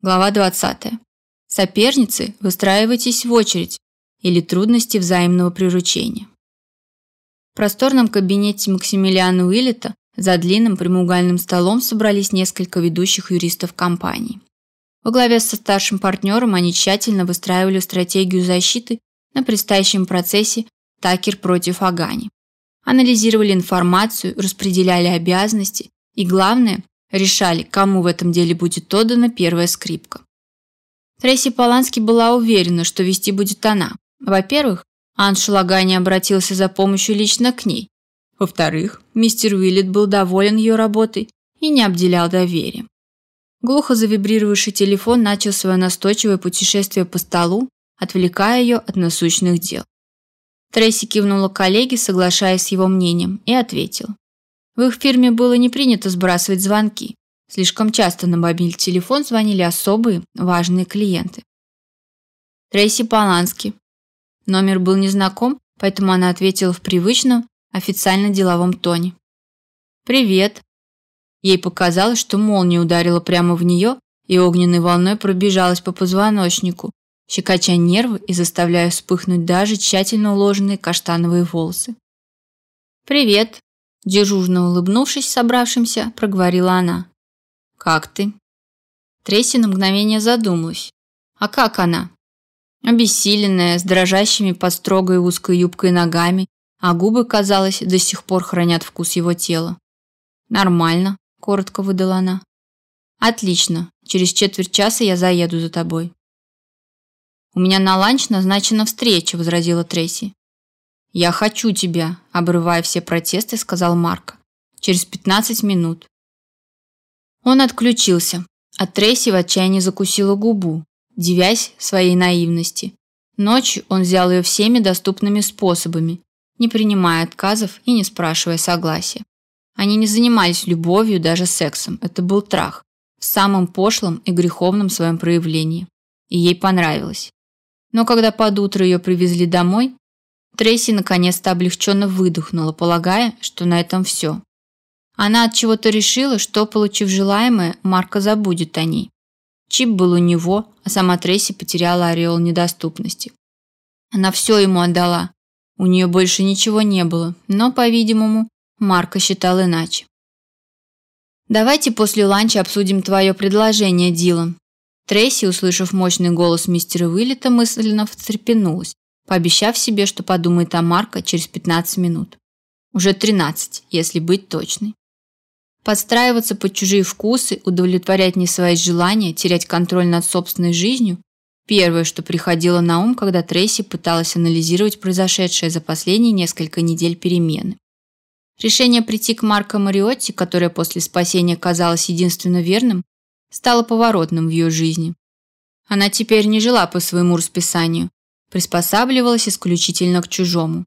Глава 20. Соперницы, выстраивайтесь в очередь или трудности взаимного приручения. В просторном кабинете Максимилиана Уиллета за длинным прямоугольным столом собрались несколько ведущих юристов компании. Во главе со старшим партнером они тщательно выстраивали стратегию защиты на предстоящем процессе Такер против Агани. Анализировали информацию, распределяли обязанности и, главное, решали, кому в этом деле будет отдана первая скрипка. Трейси Полански была уверена, что вести будет она. Во-первых, Анш Лагани обратился за помощью лично к ней. Во-вторых, мистер Уиллет был доволен ее работой и не обделял доверием. Глухо завибрировавший телефон начал свое настойчивое путешествие по столу, отвлекая ее от насущных дел. Трейси кивнула коллеге, соглашаясь с его мнением, и ответила. В их фирме было не принято сбрасывать звонки. Слишком часто на мобильный телефон звонили особые, важные клиенты. Трейси Полански. Номер был незнаком, поэтому она ответила в привычном, официально деловом тоне. «Привет». Ей показалось, что молния ударила прямо в нее и огненной волной пробежалась по позвоночнику, щекоча нервы и заставляя вспыхнуть даже тщательно уложенные каштановые волосы. «Привет», Дежурно улыбнувшись собравшимся, проговорила она. «Как ты?» Трейси на мгновение задумалась. «А как она?» Обессиленная, с дрожащими под строгой узкой юбкой ногами, а губы, казалось, до сих пор хранят вкус его тела. «Нормально», – коротко выдала она. «Отлично. Через четверть часа я заеду за тобой». «У меня на ланч назначена встреча», – возразила Трейси. «Я хочу тебя», – обрывая все протесты, сказал Марко. «Через 15 минут». Он отключился, а Трейси в отчаянии закусила губу, девясь своей наивности. Ночью он взял ее всеми доступными способами, не принимая отказов и не спрашивая согласия. Они не занимались любовью, даже сексом. Это был трах в самом пошлом и греховном своем проявлении. И ей понравилось. Но когда под утро ее привезли домой, Трейси наконец-то облегченно выдохнула, полагая, что на этом все. Она от чего-то решила, что, получив желаемое, Марка забудет о ней. Чип был у него, а сама Трейси потеряла ореол недоступности. Она все ему отдала. У нее больше ничего не было, но, по-видимому, Марка считал иначе. «Давайте после ланча обсудим твое предложение, Дилан». Трейси, услышав мощный голос мистера Уиллета, мысленно встрепенулась пообещав себе, что подумает о Марко через 15 минут. Уже 13, если быть точной. Подстраиваться под чужие вкусы, удовлетворять не свои желания, терять контроль над собственной жизнью – первое, что приходило на ум, когда Трейси пыталась анализировать произошедшее за последние несколько недель перемены. Решение прийти к Марко Мариотти, которое после спасения казалось единственно верным, стало поворотным в ее жизни. Она теперь не жила по своему расписанию, приспосабливалась исключительно к чужому.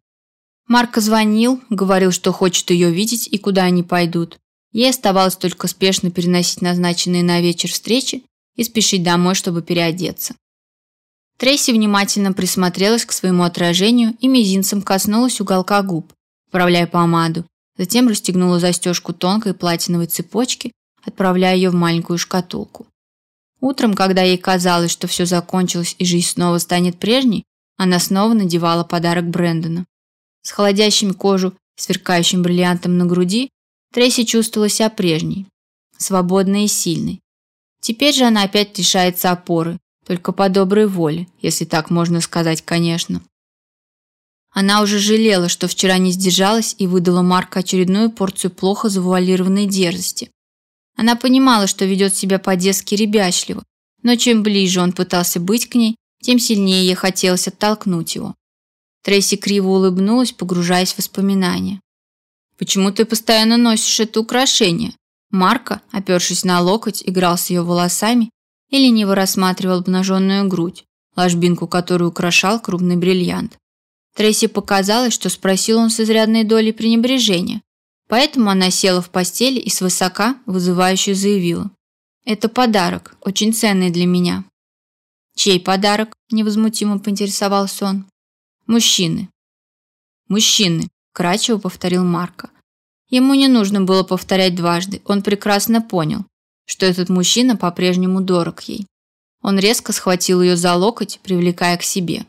Марко звонил, говорил, что хочет ее видеть и куда они пойдут. Ей оставалось только спешно переносить назначенные на вечер встречи и спешить домой, чтобы переодеться. Трейси внимательно присмотрелась к своему отражению и мизинцем коснулась уголка губ, вправляя помаду. Затем расстегнула застежку тонкой платиновой цепочки, отправляя ее в маленькую шкатулку. Утром, когда ей казалось, что все закончилось и жизнь снова станет прежней, она снова надевала подарок Брэндона. С холодящим кожу, сверкающим бриллиантом на груди, Трейси чувствовала себя прежней, свободной и сильной. Теперь же она опять лишается опоры, только по доброй воле, если так можно сказать, конечно. Она уже жалела, что вчера не сдержалась и выдала Марку очередную порцию плохо завуалированной дерзости. Она понимала, что ведет себя по-детски ребячливо, но чем ближе он пытался быть к ней, тем сильнее ей хотелось оттолкнуть его. Трейси криво улыбнулась, погружаясь в воспоминания. «Почему ты постоянно носишь это украшение?» Марко, опершись на локоть, играл с ее волосами и лениво рассматривал обнаженную грудь, ложбинку которой украшал крупный бриллиант. Трейси показалось, что спросил он с изрядной долей пренебрежения, поэтому она села в постели и свысока вызывающе заявила. «Это подарок, очень ценный для меня. «Чей подарок?» – невозмутимо поинтересовался он. «Мужчины». «Мужчины», – кратчево повторил Марко. Ему не нужно было повторять дважды, он прекрасно понял, что этот мужчина по-прежнему дорог ей. Он резко схватил ее за локоть, привлекая к себе.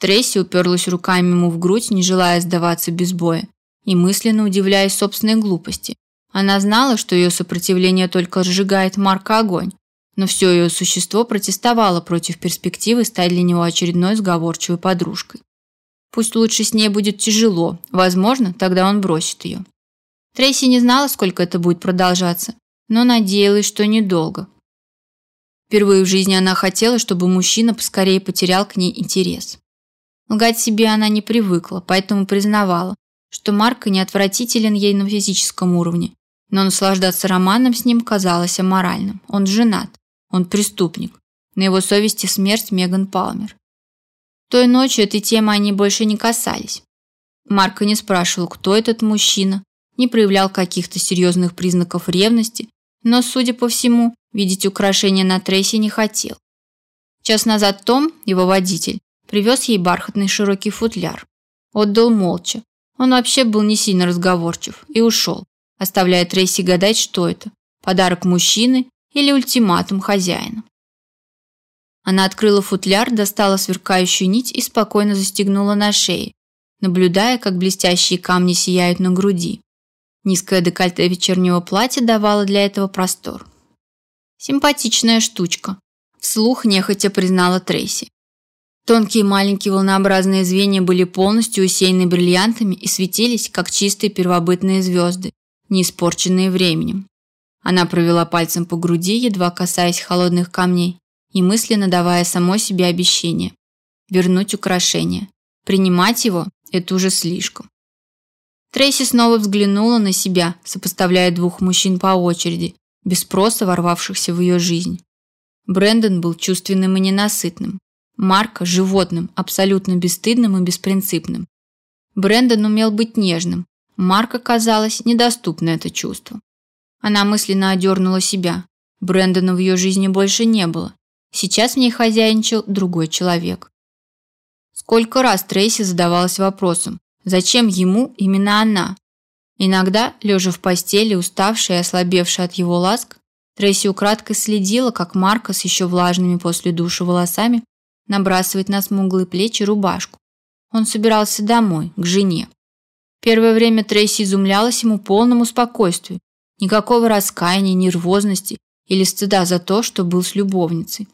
Трейси уперлась руками ему в грудь, не желая сдаваться без боя, и мысленно удивляясь собственной глупости. Она знала, что ее сопротивление только разжигает Марка огонь, но все ее существо протестовало против перспективы стать для него очередной сговорчивой подружкой. Пусть лучше с ней будет тяжело, возможно, тогда он бросит ее. Трейси не знала, сколько это будет продолжаться, но надеялась, что недолго. Впервые в жизни она хотела, чтобы мужчина поскорее потерял к ней интерес. Лгать себе она не привыкла, поэтому признавала, что Марк не отвратителен ей на физическом уровне, но наслаждаться романом с ним казалось аморальным. Он женат, он преступник. На его совести смерть Меган Палмер. Той ночью этой темы они больше не касались. Марко не спрашивал, кто этот мужчина, не проявлял каких-то серьезных признаков ревности, но, судя по всему, видеть украшения на Трейси не хотел. Час назад Том, его водитель, привез ей бархатный широкий футляр. Отдал молча. Он вообще был не сильно разговорчив и ушел, оставляя Трейси гадать, что это – подарок мужчины или ультиматум хозяина. Она открыла футляр, достала сверкающую нить и спокойно застегнула на шее, наблюдая, как блестящие камни сияют на груди. Низкое декольте вечернего платья давало для этого простор. Симпатичная штучка, вслух нехотя признала Трейси. Тонкие маленькие волнообразные звенья были полностью усеяны бриллиантами и светились, как чистые первобытные звезды, не испорченные временем. Она провела пальцем по груди, едва касаясь холодных камней, и мысленно давая самой себе обещание вернуть украшение. Принимать его это уже слишком. Трейси снова взглянула на себя, сопоставляя двух мужчин по очереди, без спроса ворвавшихся в ее жизнь. Брэндон был чувственным и ненасытным, Марка животным, абсолютно бесстыдным и беспринципным. Брэндон умел быть нежным, Марка казалось недоступно это чувство. Она мысленно одернула себя. Брэндона в ее жизни больше не было. Сейчас в ней хозяйничал другой человек. Сколько раз Трейси задавалась вопросом, зачем ему именно она? Иногда, лежа в постели, уставшая и ослабевшая от его ласк, Трейси украдкой следила, как Марка с еще влажными после душа волосами набрасывает на смуглые плечи рубашку. Он собирался домой, к жене. Первое время Трейси изумлялась ему полному спокойствию. Никакого раскаяния, нервозности или стыда за то, что был с любовницей.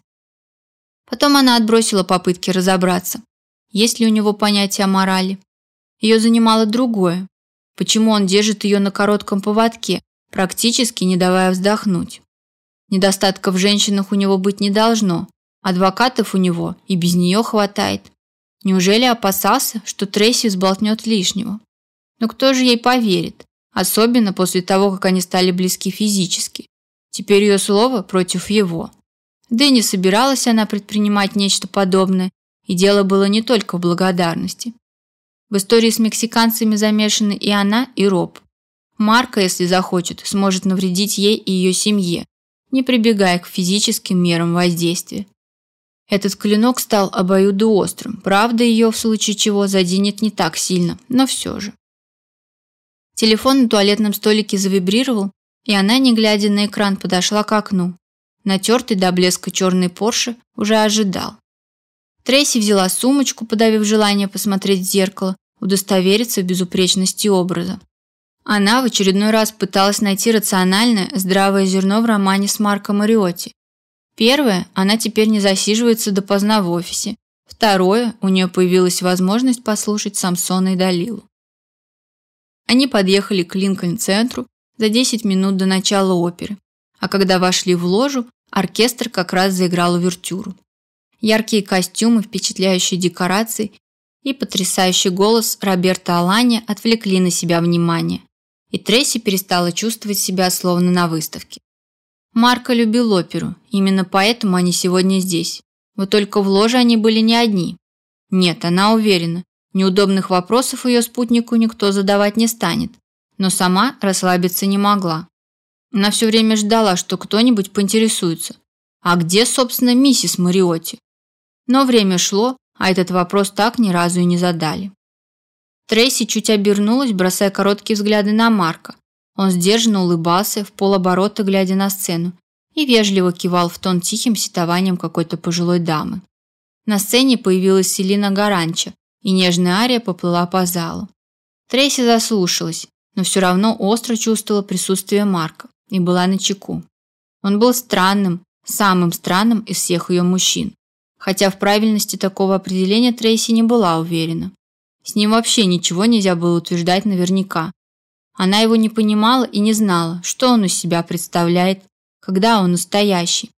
Потом она отбросила попытки разобраться, есть ли у него понятие о морали. Ее занимало другое. Почему он держит ее на коротком поводке, практически не давая вздохнуть? Недостатков в женщинах у него быть не должно. Адвокатов у него и без нее хватает. Неужели опасался, что Трейси сболтнет лишнего? Но кто же ей поверит? Особенно после того, как они стали близки физически. Теперь ее слово против его. Да и не собиралась она предпринимать нечто подобное, и дело было не только в благодарности. В истории с мексиканцами замешаны и она, и Роб. Марка, если захочет, сможет навредить ей и ее семье, не прибегая к физическим мерам воздействия. Этот клинок стал обоюдоострым, правда ее в случае чего заденет не так сильно, но все же. Телефон на туалетном столике завибрировал, и она, не глядя на экран, подошла к окну. Натертый до блеска черный Порше уже ожидал. Трейси взяла сумочку, подавив желание посмотреть в зеркало, удостовериться в безупречности образа. Она в очередной раз пыталась найти рациональное, здравое зерно в романе с Марком Мариотти. Первое, она теперь не засиживается допоздна в офисе. Второе, у нее появилась возможность послушать Самсона и Далилу. Они подъехали к Линкольн-центру за 10 минут до начала оперы, а когда вошли в ложу, оркестр как раз заиграл увертюру. Яркие костюмы, впечатляющие декорации и потрясающий голос Роберта Алани отвлекли на себя внимание, и Трейси перестала чувствовать себя словно на выставке. Марко любил оперу, именно поэтому они сегодня здесь. Вот только в ложе они были не одни. Нет, она уверена, неудобных вопросов ее спутнику никто задавать не станет, но сама расслабиться не могла. Она все время ждала, что кто-нибудь поинтересуется, а где, собственно, миссис Мариотти? Но время шло, а этот вопрос так ни разу и не задали. Трейси чуть обернулась, бросая короткие взгляды на Марка. Он сдержанно улыбался, в полоборота глядя на сцену, и вежливо кивал в тон тихим ситованием какой-то пожилой дамы. На сцене появилась Селина Гаранча, и нежная ария поплыла по залу. Трейси заслушалась, но все равно остро чувствовала присутствие Марка и была на чеку. Он был странным, самым странным из всех ее мужчин, хотя в правильности такого определения Трейси не была уверена. С ним вообще ничего нельзя было утверждать наверняка. Она его не понимала и не знала, что он из себя представляет, когда он настоящий.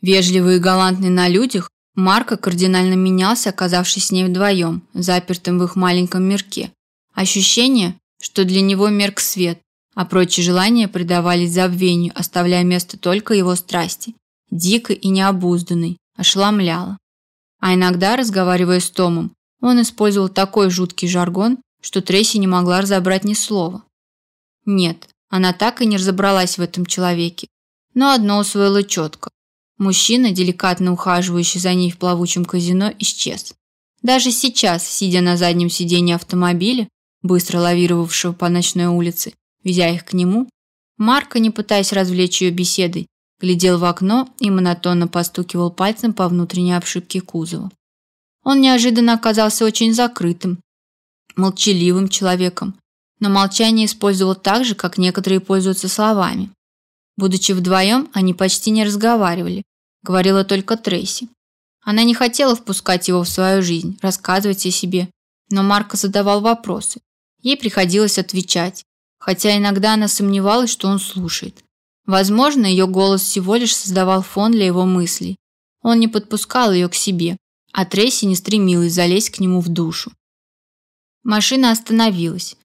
Вежливый и галантный на людях, Марко кардинально менялся, оказавшись с ней вдвоем, запертым в их маленьком мирке. Ощущение, что для него мерк свет, а прочие желания предавались забвению, оставляя место только его страсти, дикой и необузданной, ошеломляло. А иногда, разговаривая с Томом, он использовал такой жуткий жаргон, что Трейси не могла разобрать ни слова. Нет, она так и не разобралась в этом человеке, но одно усвоила четко. Мужчина, деликатно ухаживающий за ней в плавучем казино, исчез. Даже сейчас, сидя на заднем сиденье автомобиля, быстро лавировавшего по ночной улице, везя их к нему, Марко, не пытаясь развлечь ее беседой, глядел в окно и монотонно постукивал пальцем по внутренней обшивке кузова. Он неожиданно оказался очень закрытым, молчаливым человеком, но молчание использовал так же, как некоторые пользуются словами. Будучи вдвоем, они почти не разговаривали, говорила только Трейси. Она не хотела впускать его в свою жизнь, рассказывать о себе, но Марко задавал вопросы. Ей приходилось отвечать, хотя иногда она сомневалась, что он слушает. Возможно, ее голос всего лишь создавал фон для его мыслей. Он не подпускал ее к себе, а Трейси не стремилась залезть к нему в душу. Машина остановилась.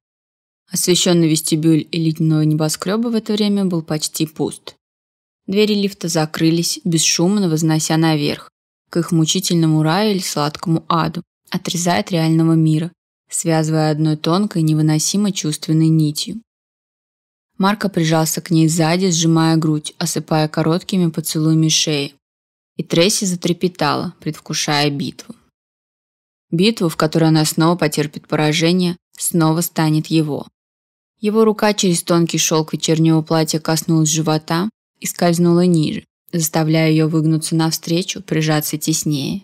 Освещенный вестибюль элитного небоскреба в это время был почти пуст. Двери лифта закрылись, бесшумно вознося наверх, к их мучительному раю или сладкому аду, отрезая от реального мира, связывая одной тонкой, невыносимо чувственной нитью. Марко прижался к ней сзади, сжимая грудь, осыпая короткими поцелуями шеи, и Трейси затрепетала, предвкушая битву. Битву, в которой она снова потерпит поражение, снова станет его. Его рука через тонкий шелк вечернего платья коснулась живота и скользнула ниже, заставляя ее выгнуться навстречу, прижаться теснее.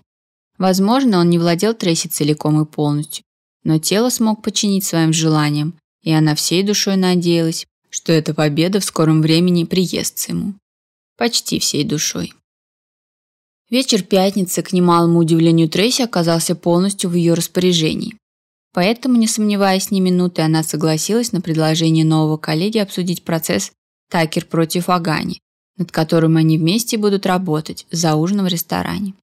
Возможно, он не владел Трейси целиком и полностью, но тело смог подчинить своим желаниям, и она всей душой надеялась, что эта победа в скором времени приестся ему. Почти всей душой. Вечер пятницы, к немалому удивлению Трейси, оказался полностью в ее распоряжении. Поэтому, не сомневаясь ни минуты, она согласилась на предложение нового коллеги обсудить процесс Такер против Агани, над которым они вместе будут работать за ужином в ресторане.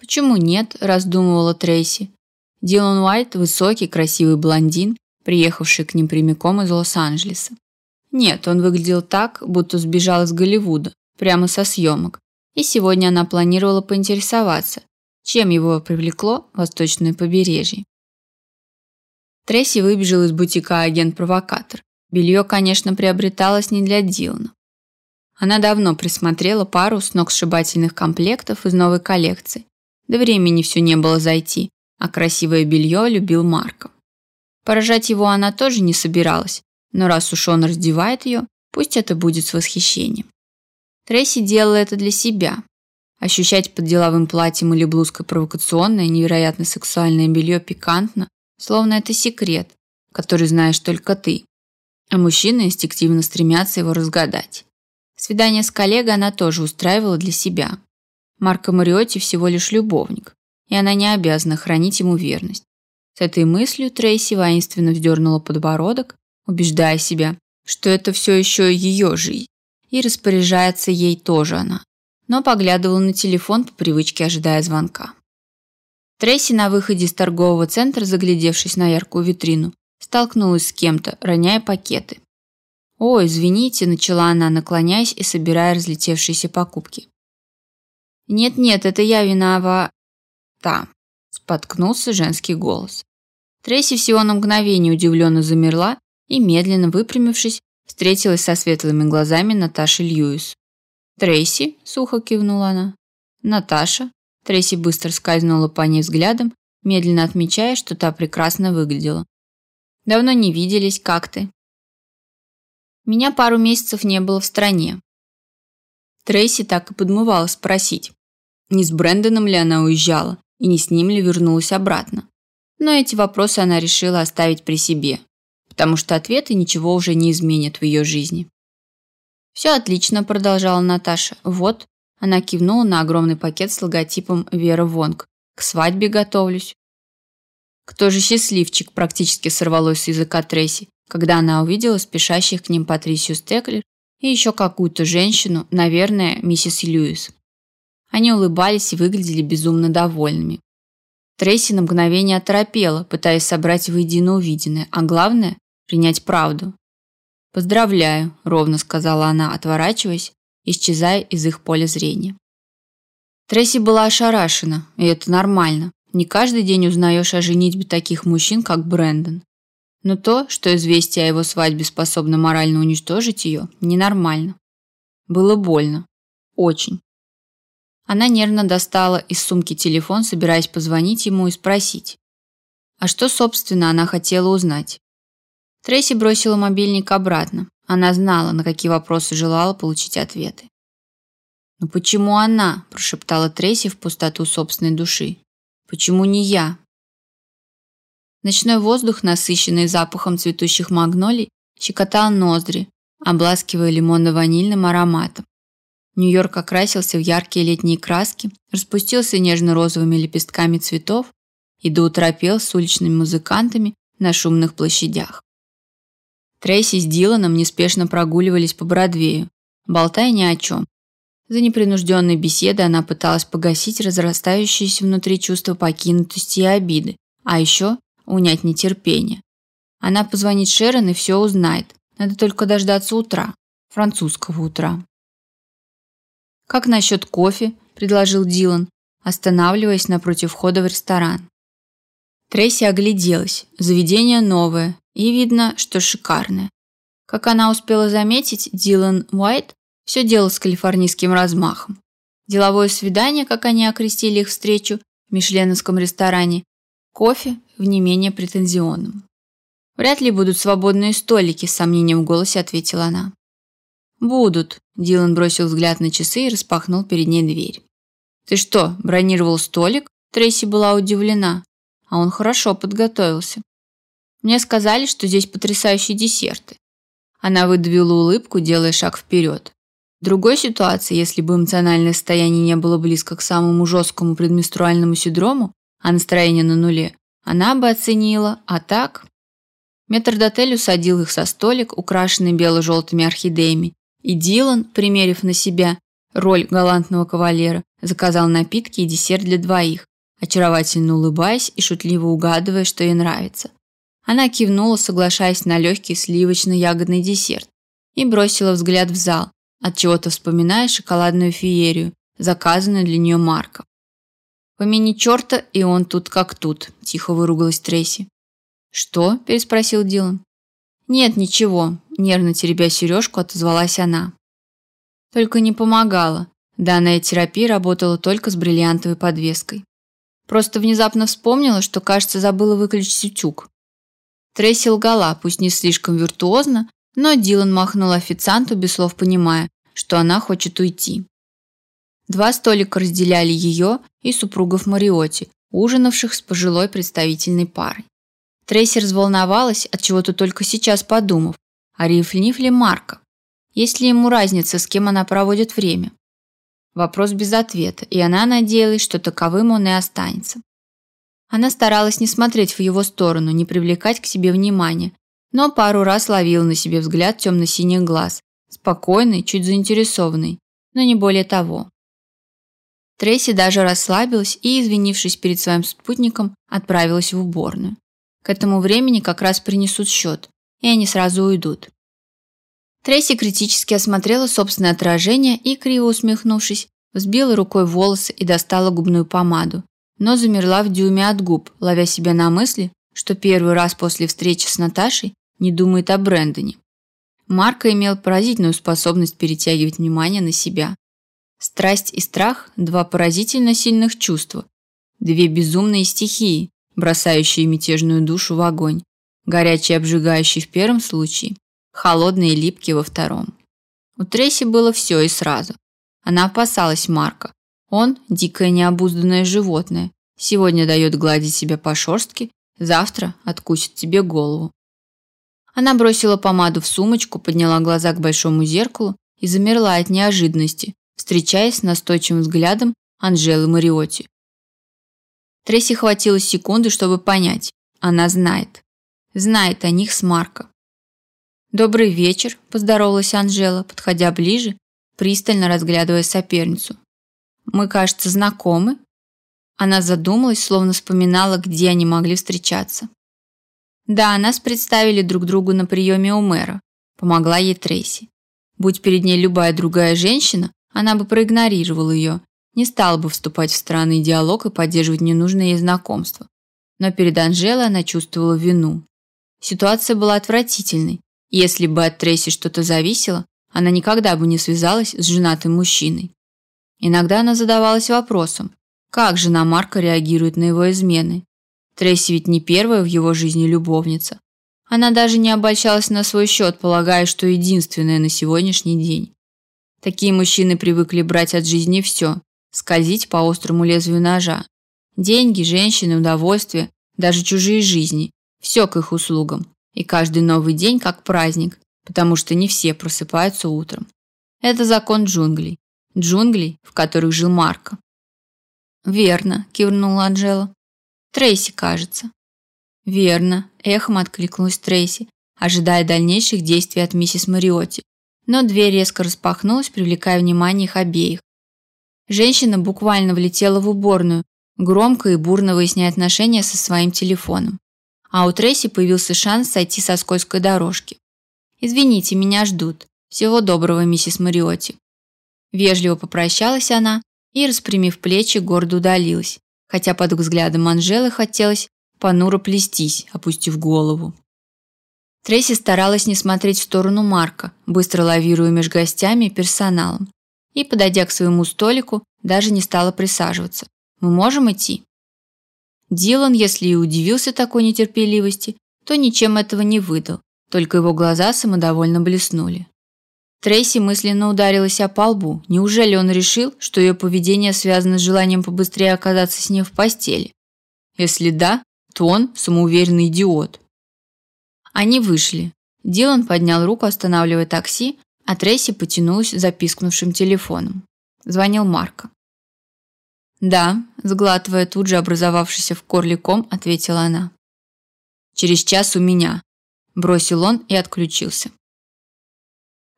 Почему нет, раздумывала Трейси. Дилан Уайт – высокий, красивый блондин, приехавший к ним прямиком из Лос-Анджелеса. Нет, он выглядел так, будто сбежал из Голливуда, прямо со съемок, и сегодня она планировала поинтересоваться, чем его привлекло восточное побережье. Трейси выбежал из бутика агент-провокатор. Белье, конечно, приобреталось не для Дилана. Она давно присмотрела пару сногсшибательных комплектов из новой коллекции. До времени все не было зайти, а красивое белье любил Марко. Поражать его она тоже не собиралась, но раз уж он раздевает ее, пусть это будет с восхищением. Трейси делала это для себя. Ощущать под деловым платьем или блузкой провокационное, невероятно сексуальное белье пикантно, словно это секрет, который знаешь только ты. А мужчины инстинктивно стремятся его разгадать. Свидание с коллегой она тоже устраивала для себя. Марко Мариотти всего лишь любовник, и она не обязана хранить ему верность. С этой мыслью Трейси воинственно вздернула подбородок, убеждая себя, что это все еще ее жизнь и распоряжается ей тоже она, но поглядывал на телефон по привычке, ожидая звонка. Трейси на выходе из торгового центра, заглядевшись на яркую витрину, столкнулась с кем-то, роняя пакеты. «Ой, извините», – начала она, наклоняясь и собирая разлетевшиеся покупки. «Нет-нет, это я винова...» «Та», – споткнулся женский голос. Трейси всего на мгновение удивленно замерла и, медленно выпрямившись, встретилась со светлыми глазами Наташи Льюис. «Трейси?» – сухо кивнула она. «Наташа?» Трейси быстро скользнула по ней взглядом, медленно отмечая, что та прекрасно выглядела. «Давно не виделись, как ты?» «Меня пару месяцев не было в стране». Трейси так и подмывала спросить, не с Брэндоном ли она уезжала и не с ним ли вернулась обратно. Но эти вопросы она решила оставить при себе, потому что ответы ничего уже не изменят в ее жизни. «Все отлично», – продолжала Наташа. «Вот». Она кивнула на огромный пакет с логотипом Вера Вонг. «К свадьбе готовлюсь». Кто же счастливчик, практически сорвалось с языка Трейси, когда она увидела спешащих к ним Патрисию Стеклер и еще какую-то женщину, наверное, миссис Льюис. Они улыбались и выглядели безумно довольными. Трейси на мгновение оторопела, пытаясь собрать воедино увиденное, а главное – принять правду. «Поздравляю», – ровно сказала она, отворачиваясь, исчезая из их поля зрения. Трейси была ошарашена, и это нормально. Не каждый день узнаешь о женитьбе таких мужчин, как Брэндон. Но то, что известие о его свадьбе способно морально уничтожить ее, ненормально. Было больно. Очень. Она нервно достала из сумки телефон, собираясь позвонить ему и спросить. А что, собственно, она хотела узнать? Трейси бросила мобильник обратно. Она знала, на какие вопросы желала получить ответы. «Но почему она?» – прошептала Трейси в пустоту собственной души. «Почему не я?» Ночной воздух, насыщенный запахом цветущих магнолий, щекотал ноздри, обласкивая лимонно-ванильным ароматом. Нью-Йорк окрасился в яркие летние краски, распустился нежно-розовыми лепестками цветов и до утра пел с уличными музыкантами на шумных площадях. Трейси с Диланом неспешно прогуливались по Бродвею, болтая ни о чем. За непринужденной беседой она пыталась погасить разрастающиеся внутри чувства покинутости и обиды, а еще унять нетерпение. Она позвонит Шерон и все узнает. Надо только дождаться утра, французского утра. «Как насчет кофе?» – предложил Дилан, останавливаясь напротив входа в ресторан. Трейси огляделась. Заведение новое, и видно, что шикарное. Как она успела заметить, Дилан Уайт все делал с калифорнийским размахом. Деловое свидание, как они окрестили их встречу в мишленовском ресторане, кофе в не менее претензионном. «Вряд ли будут свободные столики», – с сомнением в голосе ответила она. «Будут», – Дилан бросил взгляд на часы и распахнул перед ней дверь. «Ты что, бронировал столик?» Трейси была удивлена. А он хорошо подготовился. Мне сказали, что здесь потрясающие десерты. Она выдавила улыбку, делая шаг вперед. Другой ситуации, если бы эмоциональное состояние не было близко к самому жесткому предменструальному синдрому, а настроение на нуле, она бы оценила, а так... Метрдотель усадил их со столик, украшенный бело-желтыми орхидеями, и Дилан, примерив на себя роль галантного кавалера, заказал напитки и десерт для двоих, очаровательно улыбаясь и шутливо угадывая, что ей нравится. Она кивнула, соглашаясь на легкий сливочно-ягодный десерт, и бросила взгляд в зал, от чего-то вспоминая шоколадную феерию, заказанную для нее Марком. Помяни черта, и он тут как тут, тихо выругалась Трейси. Что? переспросил Дилан. Нет, ничего, нервно теребя сережку, отозвалась она. Только не помогала. Данная терапия работала только с бриллиантовой подвеской. Просто внезапно вспомнила, что, кажется, забыла выключить утюг. Трейси лгала, пусть не слишком виртуозно, но Дилан махнул официанту, без слов понимая, что она хочет уйти. Два столика разделяли ее и супругов Мариотти, ужинавших с пожилой представительной парой. Трейси разволновалась, от чего-то только сейчас подумав, а рифлив ли Марка? Есть ли ему разница, с кем она проводит время? Вопрос без ответа, и она надеялась, что таковым он и останется. Она старалась не смотреть в его сторону, не привлекать к себе внимания, но пару раз ловила на себе взгляд темно-синих глаз, спокойный, чуть заинтересованный, но не более того. Трейси даже расслабилась и, извинившись перед своим спутником, отправилась в уборную. К этому времени как раз принесут счет, и они сразу уйдут. Трейси критически осмотрела собственное отражение и, криво усмехнувшись, взбила рукой волосы и достала губную помаду, но замерла в дюйме от губ, ловя себя на мысли, что первый раз после встречи с Наташей не думает о Брэндоне. Марко имел поразительную способность перетягивать внимание на себя. Страсть и страх – два поразительно сильных чувства, две безумные стихии, бросающие мятежную душу в огонь, горячий и обжигающий в первом случае, холодный и липкий во втором. У Трейси было все и сразу. Она опасалась Марка. Он – дикое необузданное животное. Сегодня дает гладить себя по шерстке, завтра откусит тебе голову. Она бросила помаду в сумочку, подняла глаза к большому зеркалу и замерла от неожиданности, встречаясь с настойчивым взглядом Анжелы Мариотти. Тресси хватило секунды, чтобы понять. Она знает. Знает о них с Марко. «Добрый вечер», – поздоровалась Анжела, подходя ближе, пристально разглядывая соперницу. «Мы, кажется, знакомы?» Она задумалась, словно вспоминала, где они могли встречаться. Да, нас представили друг другу на приеме у мэра. Помогла ей Трейси. Будь перед ней любая другая женщина, она бы проигнорировала ее, не стала бы вступать в странный диалог и поддерживать ненужное ей знакомство. Но перед Анжелой она чувствовала вину. Ситуация была отвратительной. Если бы от Трейси что-то зависело, она никогда бы не связалась с женатым мужчиной. Иногда она задавалась вопросом, как жена Марка реагирует на его измены, Трейси ведь не первая в его жизни любовница. Она даже не обольщалась на свой счет, полагая, что единственная на сегодняшний день. Такие мужчины привыкли брать от жизни все, скользить по острому лезвию ножа. Деньги, женщины, удовольствие, даже чужие жизни – все к их услугам. И каждый новый день как праздник, потому что не все просыпаются утром. Это закон джунглей. Джунглей, в которых жил Марко. «Верно», – кивнула Анжела. Трейси, кажется. Верно, эхом откликнулась Трейси, ожидая дальнейших действий от миссис Мариотти. Но дверь резко распахнулась, привлекая внимание их обеих. Женщина буквально влетела в уборную, громко и бурно выясняя отношения со своим телефоном. А у Трейси появился шанс сойти со скользкой дорожки. «Извините, меня ждут. Всего доброго, миссис Мариотти». Вежливо попрощалась она и, распрямив плечи, гордо удалилась, хотя под взглядом Анжелы хотелось понуро плестись, опустив голову. Трейси старалась не смотреть в сторону Марка, быстро лавируя между гостями и персоналом. И, подойдя к своему столику, даже не стала присаживаться. «Мы можем идти?» Дилан, если и удивился такой нетерпеливости, то ничем этого не выдал, только его глаза самодовольно блеснули. Трейси мысленно ударилась о полбу. Неужели он решил, что ее поведение связано с желанием побыстрее оказаться с ним в постели? Если да, то он самоуверенный идиот. Они вышли. Дилан поднял руку, останавливая такси, а Трейси потянулась за пискнувшим телефоном. Звонил Марко. «Да», – сглатывая тут же образовавшийся в горле ком, ответила она. «Через час у меня», – бросил он и отключился.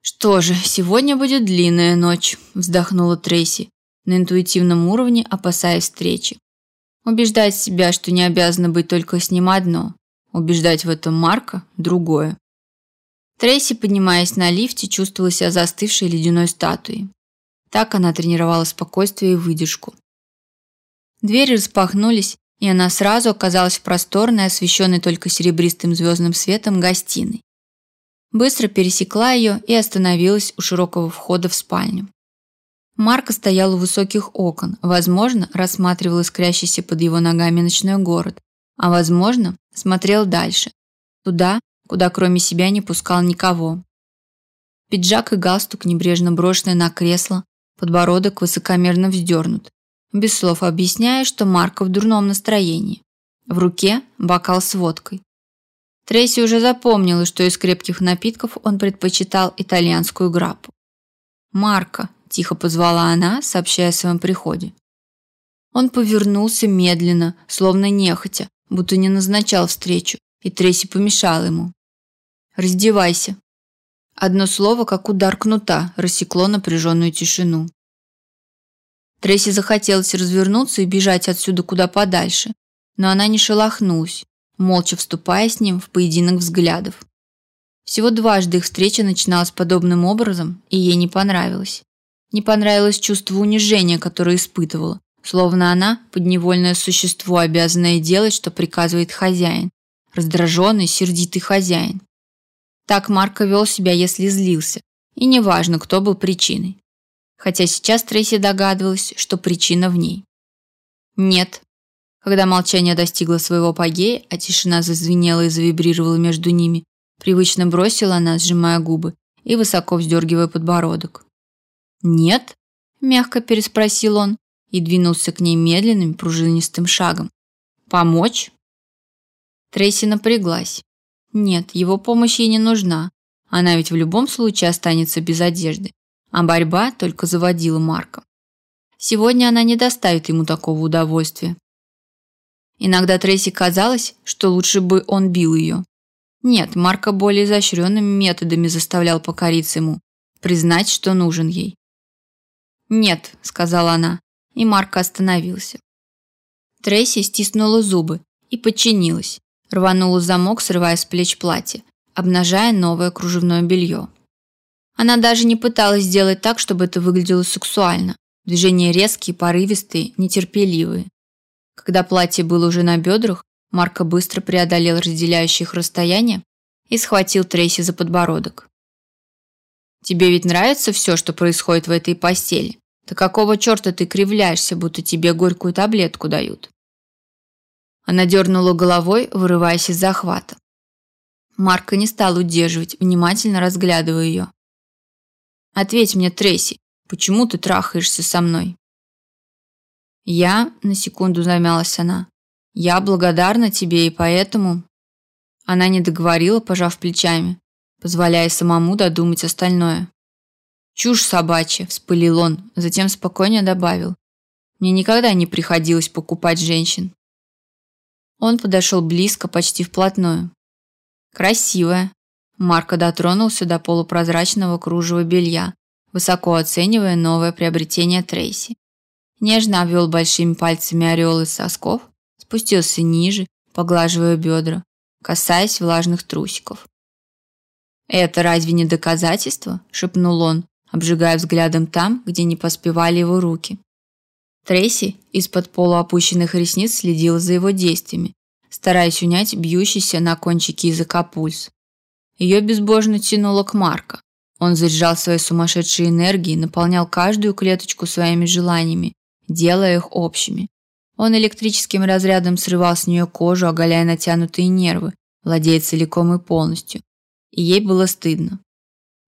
«Что же, сегодня будет длинная ночь», – вздохнула Трейси, на интуитивном уровне опасаясь встречи. Убеждать себя, что не обязана быть только с ним одно. Убеждать в этом Марка – другое. Трейси, поднимаясь на лифте, чувствовала себя застывшей ледяной статуей. Так она тренировала спокойствие и выдержку. Двери распахнулись, и она сразу оказалась в просторной, освещенной только серебристым звездным светом гостиной быстро пересекла ее и остановилась у широкого входа в спальню. Марко стоял у высоких окон, возможно, рассматривал искрящийся под его ногами ночной город, а возможно, смотрел дальше, туда, куда кроме себя не пускал никого. Пиджак и галстук небрежно брошены на кресло, подбородок высокомерно вздернут, без слов объясняя, что Марко в дурном настроении. В руке бокал с водкой. Трейси уже запомнила, что из крепких напитков он предпочитал итальянскую граппу. «Марко», – тихо позвала она, сообщая о своем приходе. Он повернулся медленно, словно нехотя, будто не назначал встречу, и Трейси помешала ему. «Раздевайся». Одно слово, как удар кнута, рассекло напряженную тишину. Трейси захотелось развернуться и бежать отсюда куда подальше, но она не шелохнулась, молча вступая с ним в поединок взглядов. Всего дважды их встреча начиналась подобным образом, и ей не понравилось. Не понравилось чувство унижения, которое испытывала, словно она подневольное существо, обязанное делать, что приказывает хозяин, раздраженный, сердитый хозяин. Так Марко вел себя, если злился, и неважно, кто был причиной. Хотя сейчас Трейси догадывалась, что причина в ней. Нет, когда молчание достигло своего апогея, а тишина зазвенела и завибрировала между ними, привычно бросила она, сжимая губы и высоко вздергивая подбородок. «Нет?» – Мягко переспросил он и двинулся к ней медленным пружинистым шагом. Помочь? Трейси напряглась. Нет, его помощь ей не нужна. Она ведь в любом случае останется без одежды. А борьба только заводила Марка. Сегодня она не доставит ему такого удовольствия. Иногда Трейси казалось, что лучше бы он бил ее. Нет, Марка более изощренными методами заставлял покориться ему, признать, что нужен ей. «Нет», – сказала она, и Марка остановился. Трейси стиснула зубы и подчинилась, рванула замок, срывая с плеч платье, обнажая новое кружевное белье. Она даже не пыталась сделать так, чтобы это выглядело сексуально. Движения резкие, порывистые, нетерпеливые. Когда платье было уже на бедрах, Марко быстро преодолел разделяющее их расстояние и схватил Трейси за подбородок. «Тебе ведь нравится все, что происходит в этой постели? Так какого черта ты кривляешься, будто тебе горькую таблетку дают?» Она дернула головой, вырываясь из захвата. Марко не стал удерживать, внимательно разглядывая ее. «Ответь мне, Трейси, почему ты трахаешься со мной?» «Я...» – на секунду замялась она. «Я благодарна тебе, и поэтому...» Она не договорила, пожав плечами, позволяя самому додумать остальное. «Чушь собачья», – вспылил он, затем спокойно добавил. «Мне никогда не приходилось покупать женщин». Он подошел близко, почти вплотную. «Красивая». Марко дотронулся до полупрозрачного кружева белья, высоко оценивая новое приобретение Трейси нежно обвел большими пальцами ореол из сосков, спустился ниже, поглаживая бедра, касаясь влажных трусиков. «Это разве не доказательство?» – шепнул он, обжигая взглядом там, где не поспевали его руки. Трейси из-под полуопущенных ресниц следила за его действиями, стараясь унять бьющийся на кончике языка пульс. Ее безбожно тянуло к Марко. Он заряжал своей сумасшедшей энергией, наполнял каждую клеточку своими желаниями, делая их общими. Он электрическим разрядом срывал с нее кожу, оголяя натянутые нервы, владея целиком и полностью. И ей было стыдно.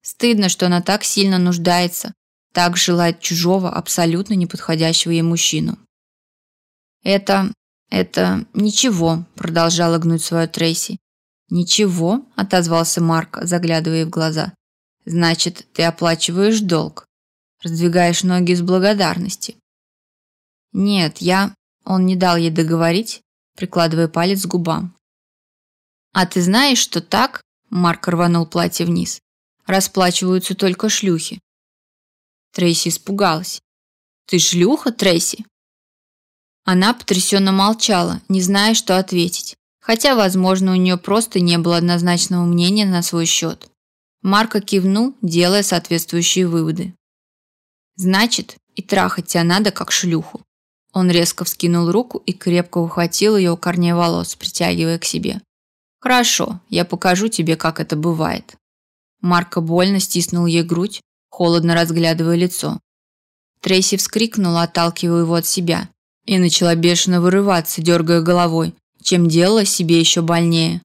Стыдно, что она так сильно нуждается, так желает чужого, абсолютно неподходящего ей мужчину. «Это... это... ничего», – продолжала гнуть свою Трейси. «Ничего», – отозвался Марк, заглядывая в глаза. «Значит, ты оплачиваешь долг, раздвигаешь ноги из благодарности. «Нет, я...» Он не дал ей договорить, прикладывая палец к губам. «А ты знаешь, что так...» Марк рванул платье вниз. «Расплачиваются только шлюхи». Трейси испугалась. «Ты шлюха, Трейси?» Она потрясенно молчала, не зная, что ответить. Хотя, возможно, у нее просто не было однозначного мнения на свой счет. Марко кивнул, делая соответствующие выводы. «Значит, и трахать тебя надо, как шлюху. Он резко вскинул руку и крепко ухватил ее у корней волос, притягивая к себе. «Хорошо, я покажу тебе, как это бывает». Марко больно стиснул ей грудь, холодно разглядывая лицо. Трейси вскрикнула, отталкивая его от себя, и начала бешено вырываться, дергая головой, чем делала себе еще больнее.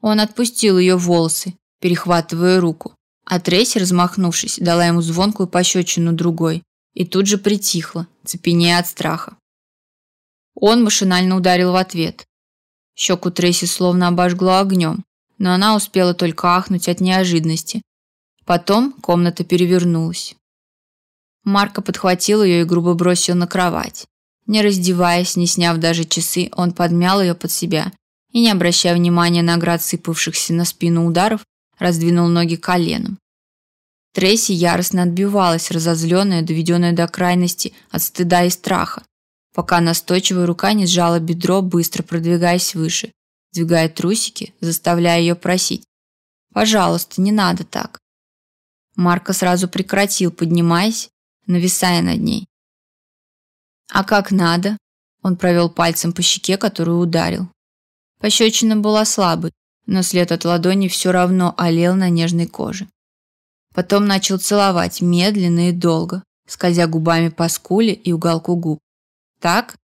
Он отпустил ее волосы, перехватывая руку, а Трейси, размахнувшись, дала ему звонкую пощечину другой, и тут же притихла, цепенея от страха. Он машинально ударил в ответ. Щеку Трейси словно обожгло огнем, но она успела только ахнуть от неожиданности. Потом комната перевернулась. Марко подхватил ее и грубо бросил на кровать. Не раздеваясь, не сняв даже часы, он подмял ее под себя и, не обращая внимания на град сыпавшихся на спину ударов, раздвинул ноги коленом. Трейси яростно отбивалась, разозленная, доведенная до крайности от стыда и страха, пока настойчивая рука не сжала бедро, быстро продвигаясь выше, сдвигая трусики, заставляя ее просить. «Пожалуйста, не надо так». Марко сразу прекратил, поднимаясь, нависая над ней. «А как надо?» Он провел пальцем по щеке, которую ударил. Пощечина была слабой, но след от ладони все равно олел на нежной коже. Потом начал целовать медленно и долго, скользя губами по скуле и уголку губ. Так?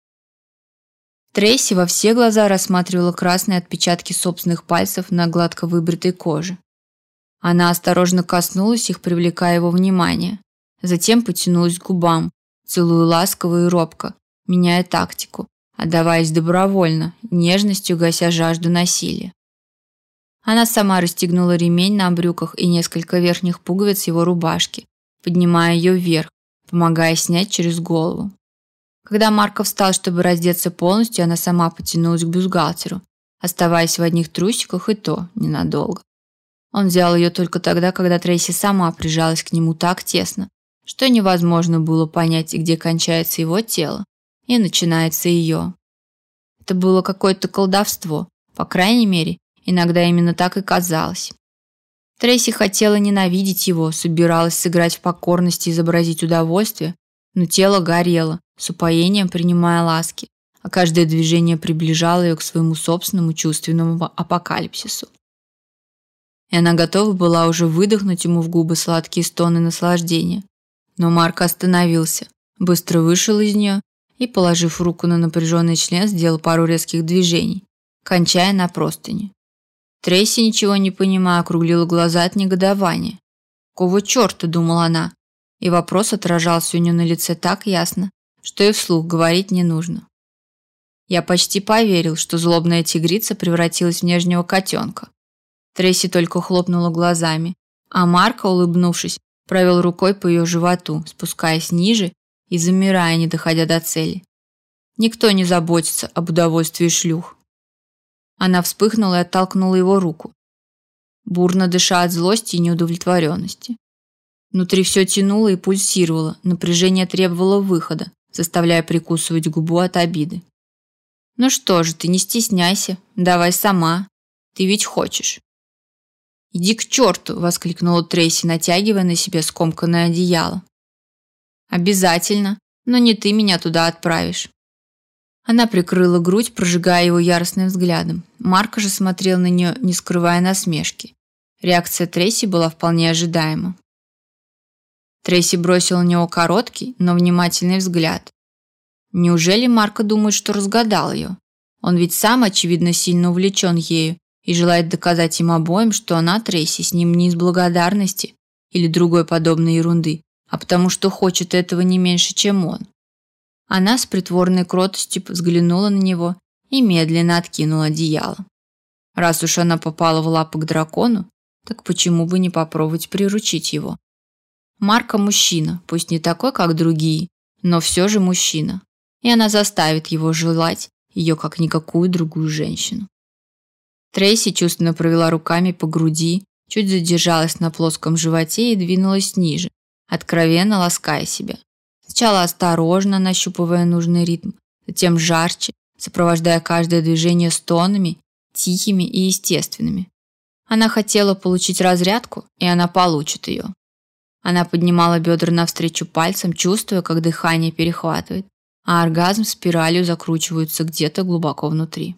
Трейси во все глаза рассматривала красные отпечатки собственных пальцев на гладко выбритой коже. Она осторожно коснулась их, привлекая его внимание. затем потянулась к губам, целую ласково и робко, меняя тактику, отдаваясь добровольно, нежностью гася жажду насилия. Она сама расстегнула ремень на брюках и несколько верхних пуговиц его рубашки, поднимая ее вверх, помогая снять через голову. Когда Марков встал, чтобы раздеться полностью, она сама потянулась к бюстгальтеру, оставаясь в одних трусиках и то ненадолго. Он взял ее только тогда, когда Трейси сама прижалась к нему так тесно, что невозможно было понять, где кончается его тело и начинается ее. Это было какое-то колдовство, по крайней мере, иногда именно так и казалось. Трейси хотела ненавидеть его, собиралась сыграть в покорность и изобразить удовольствие, но тело горело, с упоением принимая ласки, а каждое движение приближало ее к своему собственному чувственному апокалипсису. И она готова была уже выдохнуть ему в губы сладкие стоны наслаждения. Но Марк остановился, быстро вышел из нее и, положив руку на напряженный член, сделал пару резких движений, кончая на простыни. Трейси, ничего не понимая, округлила глаза от негодования. «Кого черта?» – думала она. И вопрос отражался у нее на лице так ясно, что и вслух говорить не нужно. Я почти поверил, что злобная тигрица превратилась в нежнего котенка. Трейси только хлопнула глазами, а Марко, улыбнувшись, провел рукой по ее животу, спускаясь ниже и замирая, не доходя до цели. Никто не заботится об удовольствии шлюх. Она вспыхнула и оттолкнула его руку, бурно дыша от злости и неудовлетворенности. Внутри все тянуло и пульсировало, напряжение требовало выхода, заставляя прикусывать губу от обиды. «Ну что же, ты не стесняйся, давай сама, ты ведь хочешь». «Иди к черту!» – воскликнула Трейси, натягивая на себя скомканное одеяло. «Обязательно, но не ты меня туда отправишь». Она прикрыла грудь, прожигая его яростным взглядом. Марко же смотрел на нее, не скрывая насмешки. Реакция Трейси была вполне ожидаема. Трейси бросил на него короткий, но внимательный взгляд. Неужели Марко думает, что разгадал ее? Он ведь сам, очевидно, сильно увлечен ею и желает доказать им обоим, что она, Трейси, с ним не из благодарности или другой подобной ерунды, а потому что хочет этого не меньше, чем он. Она с притворной кротостью взглянула на него и медленно откинула одеяло. Раз уж она попала в лапы к дракону, так почему бы не попробовать приручить его? Марка мужчина, пусть не такой, как другие, но все же мужчина. И она заставит его желать ее как никакую другую женщину. Трейси чувственно провела руками по груди, чуть задержалась на плоском животе и двинулась ниже, откровенно лаская себя. Сначала осторожно нащупывая нужный ритм, затем жарче, сопровождая каждое движение стонами, тихими и естественными. Она хотела получить разрядку, и она получит ее. Она поднимала бедра навстречу пальцем, чувствуя, как дыхание перехватывает, а оргазм спиралью закручивается где-то глубоко внутри.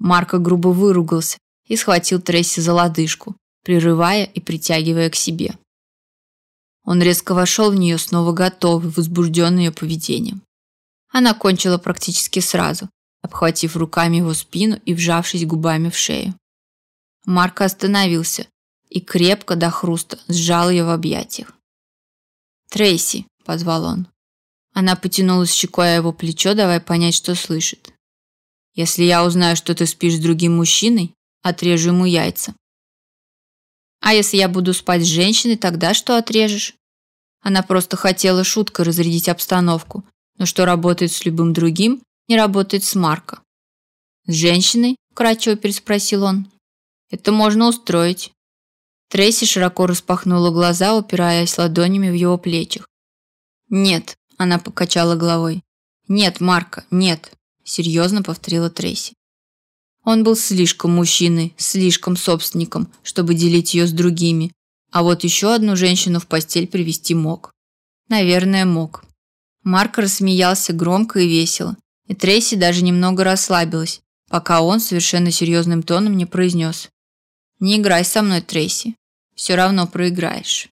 Марко грубо выругался и схватил Тресси за лодыжку, прерывая и притягивая к себе. Он резко вошел в нее, снова готовый, возбужденный ее поведением. Она кончила практически сразу, обхватив руками его спину и вжавшись губами в шею. Марко остановился, и крепко до хруста сжал ее в объятиях. «Трейси», – позвал он. Она потянулась щекой о его плечо, давая понять, что слышит. «Если я узнаю, что ты спишь с другим мужчиной, отрежу ему яйца». «А если я буду спать с женщиной, тогда что отрежешь?» Она просто хотела шуткой разрядить обстановку, но что работает с любым другим, не работает с Марко. «С женщиной?» – кратчево переспросил он. «Это можно устроить. Трейси широко распахнула глаза, упираясь ладонями в его плечах. «Нет», – она покачала головой. «Нет, Марка, нет», – серьезно повторила Трейси. Он был слишком мужчиной, слишком собственником, чтобы делить ее с другими, а вот еще одну женщину в постель привести мог. Наверное, мог. Марк рассмеялся громко и весело, и Трейси даже немного расслабилась, пока он совершенно серьезным тоном не произнес. «Не играй со мной, Трейси все равно проиграешь.